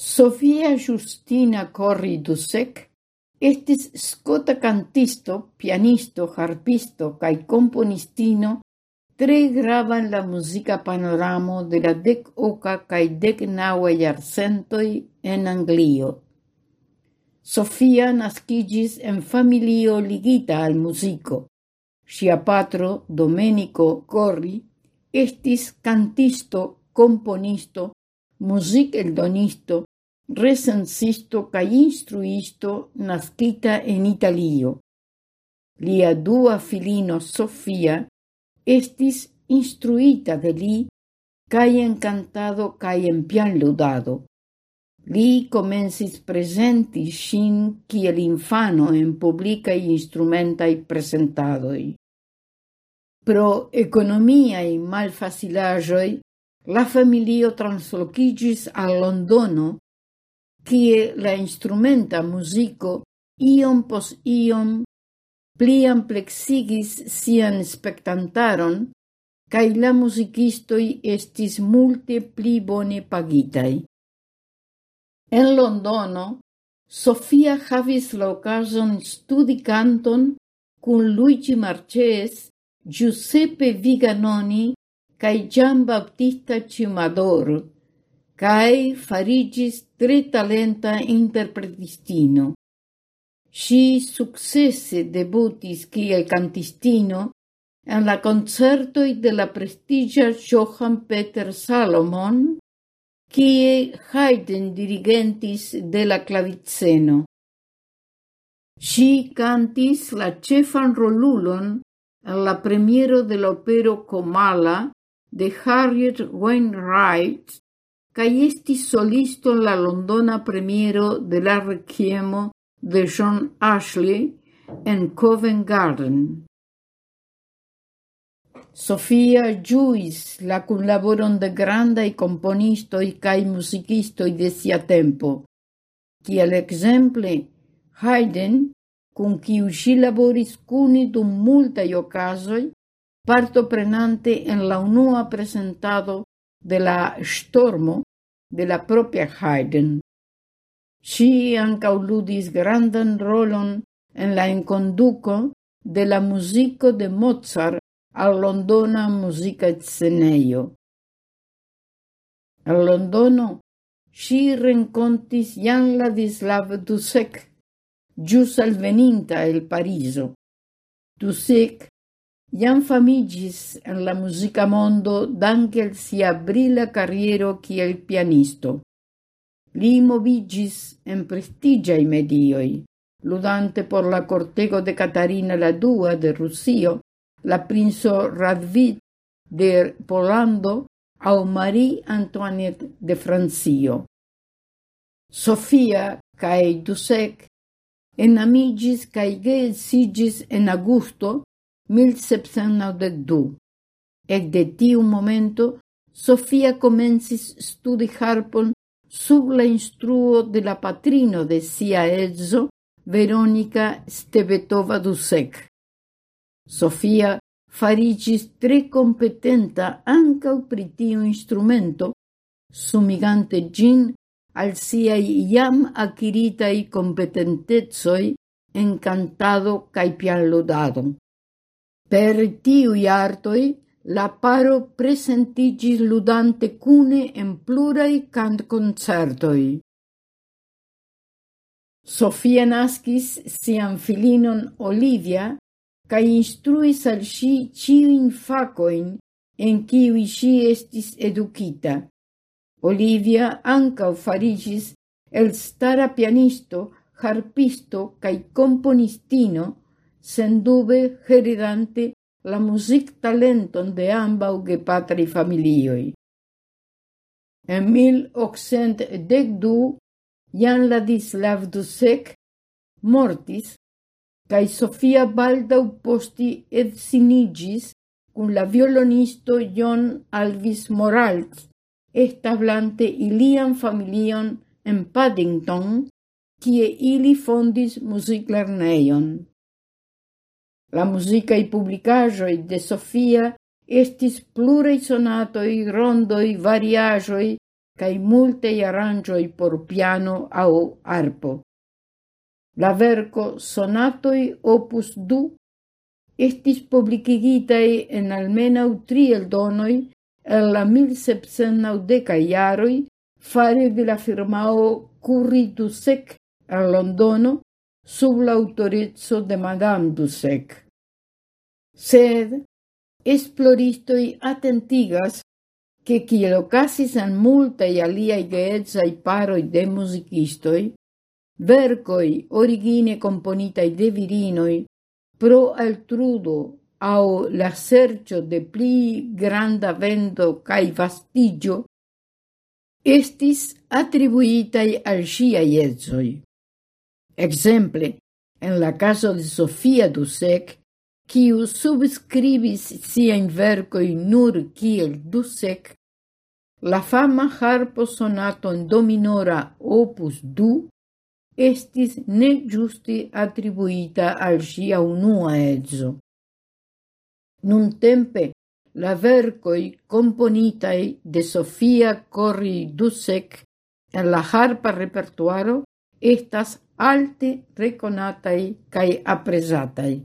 Sofia Justina Corri Dusek estis scota cantisto, pianisto, harpisto cae komponistino tre grava en la musica panoramo de la dec oca cae dec naŭa iarcentoi en Anglio. Sofia nascigis en familio ligita al musico. Sia patro, Domenico Corri, estis cantisto, componisto, music eldonisto, recensisto ca instruisto nascita en Italio. Lia dua filino Sofia estis instruita de li cae encantado cae en pian ludado. Li comensis presenti sin kiel infano en publicae instrumentae presentadoi. Pro economiae malfacilaĵoj la familio translocigis al Londono kie la instrumenta musico iom pos iom pli amplexigis sian spectantaron, cae la musicistoi estis multe pli bone pagitai. En Londono, Sofia havis la ocasion studi canton cun Luigi Marches, Giuseppe Viganoni cae Gian Baptista Cimador cae farigis tre talenta interpretistino. Si successe debutis kiel cantistino en la concertoi de la prestigia Johann Peter Salomon, kie Haydn dirigentis de la claviceno. Si cantis la cefan rolulon en la premiero de l'opero Comala de Harriet Wainwright cae estis solisto en la londona premiero de la requiemo de John Ashley en Covent Garden. Sofia ĝuis la kunlaboron de grandai componistoi cae musicistoi de sia tempo, kiel exemple Haydn, cum quiu si laboris cuni dum multaj okazoj, partoprenante en la unua presentado de la Stormo della propria Haydn. Si ancau ludis grandan rolon en la inconduco de la musico de Mozart al Londona musica sceneio. Al Londono si rencontis Jan Ladislav Dusek, ĵus alveninta el Pariso. Dusek Jan famigis en la musica mondo danke al sia brilla carriero kiel pianisto. Li movigis en prestigiai medioi, ludante por la cortego de Catarina la Dua de Russio, la princo Radvit de Polando au Marie Antoinette de Francio. Sofia cae Dusek enamigis cae geelsigis en Augusto 1792. Ec de tiu momento, Sofia comencis studi harpon sub la instruo de la patrino de sia edzo, Veronica Stebetova Dusek. Sofia farigis tre competenta ancau pri tiu instrumento, sumigante gin al siai iam acquiritai competentezoi en cantado cae pianlodado. Per tiuj artoi, la paro presentigis ludante cune en plurai cant concertoi. Sofia nascis sian filinon Olivia ca instruis al si ciuin facoin en ciui si estis edukita. Olivia ancau farigis el stara pianisto, harpisto cae componistino, sendube heredante la music talenton de ambau gepatri familioi. En 1812 Jan Ladislav Dusek mortis, cae Sofia baldau posti ed sinigis cun la violonisto John Alvis Morales, establante ilian familion en Paddington, kie ili fondis musiclerneion. La musica i publicaĵoj de Sofia estis pluraj sonatoj, rondoj, variaĵoj kaj multaj aranĝoj por piano au arpo. La verco Sonatoj opus du estis publikigitaj en almenaŭ tri eldonoj en la 1790 iaroi fare de la firmao Curry Dusek Londono, sub l'autorezzo de Madame Dussek. Sed esploristoi attentigas che kiel ocasis en multai aliai geedzai paroi de musicistoi, vercoi origine componitai de virinoi pro altrudo au la sercio de pli granda vendo cae vastigio, estis attribuitai al sciai edzoi. Exemple, en la caso de Sofia Dusek, quiu subscribis siajn in nur kiel Dusek, la fama harpo sonato en do minora opus du estis ne giusti attribuita al sia unua edzo. Nuntempe, la vercoi componitai de Sofia Corri Dusek en la harpa repertuaro estas alte reconatai cae apresatai.